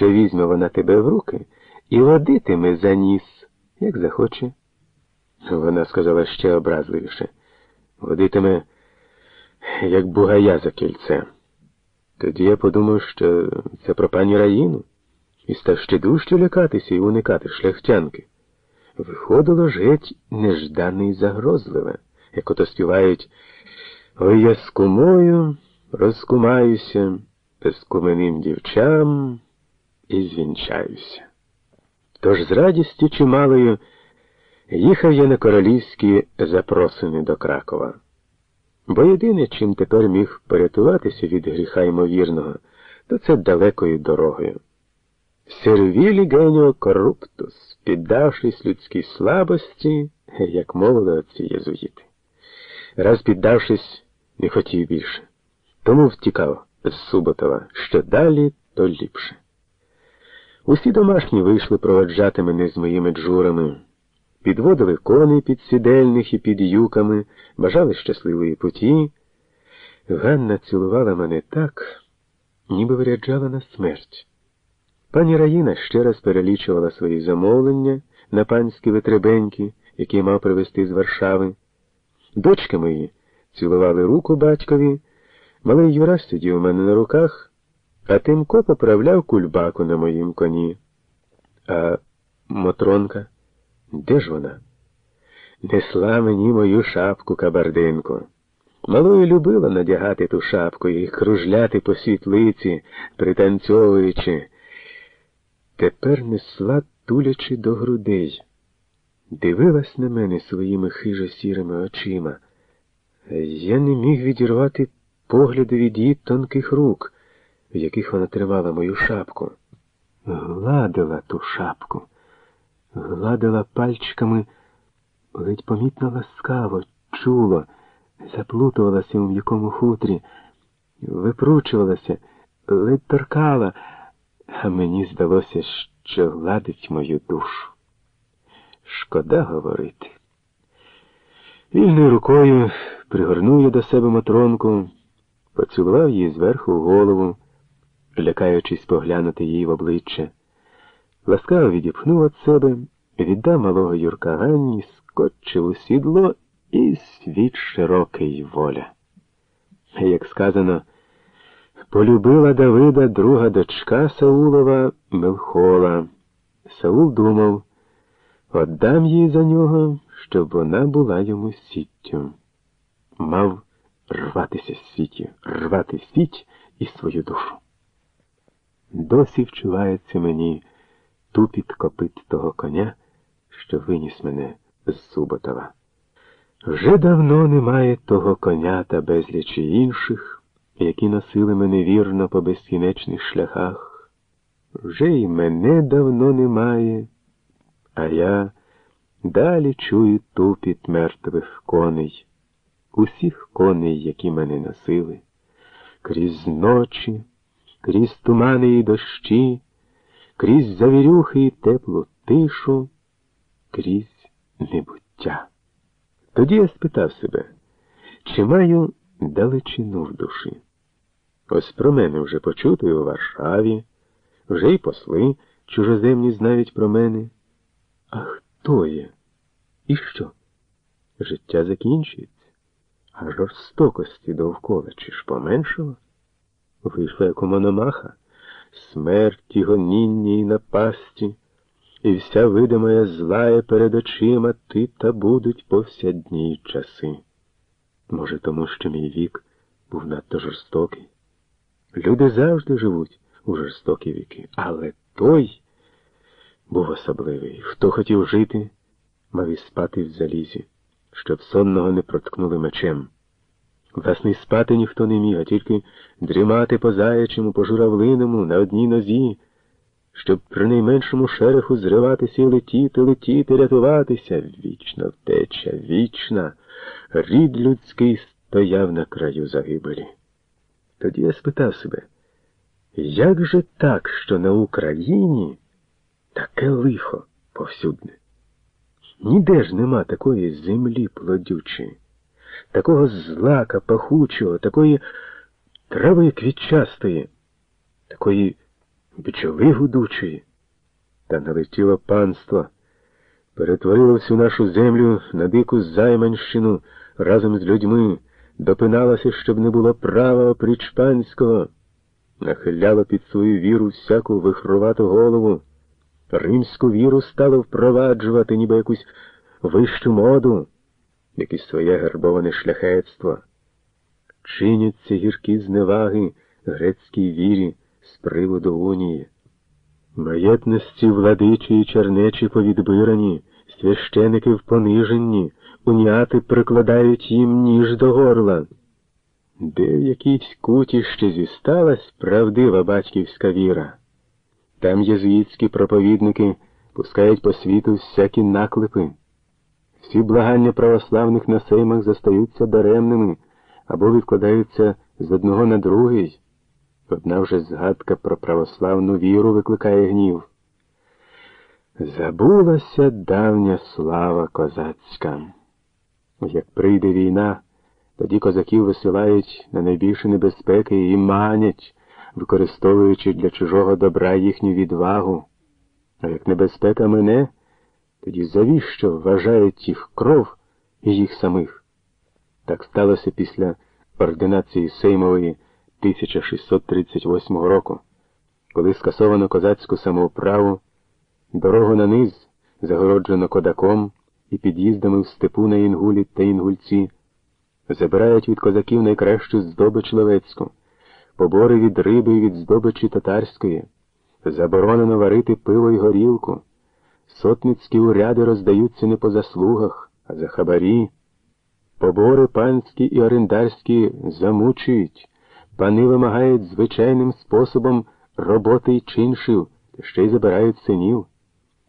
що візьме вона тебе в руки і водитиме за ніс, як захоче. Вона сказала ще образливіше. Водитиме, як бугая за кільце. Тоді я подумав, що це про пані Раїну, і став ще дужче лякатися і уникати шляхтянки. Виходило ж геть неждане і загрозливе, як ото співають Ой я з кумою розкумаюся, з куменим дівчам і звінчаюся. Тож з радістю чималою їхав я на королівські запросини до Кракова. Бо єдине, чим тепер міг порятуватися від гріха ймовірного, то це далекою дорогою. Сервілі геніо корруптус, піддавшись людській слабості, як мовили отці єзуїти. Раз піддавшись, не хотів більше. Тому втікав з Суботова, що далі, то ліпше. Усі домашні вийшли проводжати мене з моїми джурами, підводили коней під сідельних і під юками, бажали щасливої путі. Ганна цілувала мене так, ніби виряджала на смерть. Пані Раїна ще раз перелічувала свої замовлення на панські витребеньки, які мав привезти з Варшави. Дочки мої цілували руку батькові, малий Юра сидів у мене на руках, а Тимко поправляв кульбаку на моїм коні. А Мотронка, де ж вона? Несла мені мою шапку кабардинку. Малою любила надягати ту шапку і кружляти по світлиці, пританцьовуючи. Тепер несла, тулячи до грудей. Дивилась на мене своїми хижо сірими очима. Я не міг відірвати погляду від її тонких рук, в яких вона тримала мою шапку. Гладила ту шапку, гладила пальчиками, ледь помітно ласкаво, чуло, заплутувалася у м'якому хутрі, випручувалася, ледь торкала, а мені здалося, що гладить мою душу. Шкода говорити. Вільною рукою пригорнув до себе Матронку, поцілував її зверху голову, лякаючись поглянути їй в обличчя. Ласкаво відіпхнув від себе, віддав малого Юрка Ганні, скочив у сідло і світ широкий воля. Як сказано, полюбила Давида друга дочка Саулова Мелхола. Саул думав, отдам їй за нього, щоб вона була йому сіттю. Мав рватися з світі, рвати світ і свою душу. Досі вчувається мені тупіт копит того коня, що виніс мене з Суботова. Вже давно немає того коня та безлічі інших, які носили мене вірно по безкінечних шляхах. Вже й мене давно немає, а я далі чую тупіт мертвих коней, усіх коней, які мене носили, крізь ночі, крізь тумани і дощі, крізь завірюхи і теплу тишу, крізь небуття. Тоді я спитав себе, чи маю далечину в душі. Ось про мене вже почути у Варшаві, вже й посли чужоземні знають про мене. А хто є? І що? Життя закінчується, а жорстокості довкола чи ж поменшало? Вийшла як у мономаха, смерті, гоніння і напасті, і вся видимая злая перед очима ти та будуть повсядні часи. Може, тому що мій вік був надто жорстокий. Люди завжди живуть у жорстокі віки, але той був особливий. Хто хотів жити, мав і спати в залізі, щоб сонного не проткнули мечем. Власне, спати ніхто не міг, а тільки дрімати по заячому, по журавлиному, на одній нозі, щоб при найменшому шереху зриватися і летіти, летіти, рятуватися. Вічна втеча, вічна, рід людський стояв на краю загибелі. Тоді я спитав себе, як же так, що на Україні таке лихо повсюдне? Ніде ж нема такої землі плодючої, такого злака пахучого, такої трави квітчастої, такої бджоли гудучої. Та налетіло панство, перетворило всю нашу землю на дику займанщину разом з людьми, допиналося, щоб не було права опріч панського, нахиляло під свою віру всяку вихрувату голову. Римську віру стало впроваджувати, ніби якусь вищу моду, якесь своє гербоване шляхетство. Чиняться гіркі зневаги грецькій вірі з приводу унії. Маєтності владичі і чернечі повідбирані, священики в пониженні, уніати прикладають їм ніж до горла. Де в якійсь куті ще зісталась правдива батьківська віра? Там єзуїтські проповідники пускають по світу всякі наклепи. Всі благання православних на сеймах застаються даремними або відкладаються з одного на другий. Одна вже згадка про православну віру викликає гнів. Забулася давня слава козацька. Як прийде війна, тоді козаків висилають на найбільші небезпеки і манять, використовуючи для чужого добра їхню відвагу. А як небезпека мине, тоді завіщо вважають їх кров і їх самих? Так сталося після ординації Сеймової 1638 року, коли скасовано козацьку самоуправу, дорогу на низ загороджено кодаком і під'їздами в степу на Інгулі та Інгульці, забирають від козаків найкращу здобич ловецьку, побори від риби і від здобичі татарської, заборонено варити пиво й горілку, сотницькі уряди роздаються не по заслугах, а за хабарі. Побори панські і орендарські замучують, пани вимагають звичайним способом роботи й чиншів, ще й забирають синів.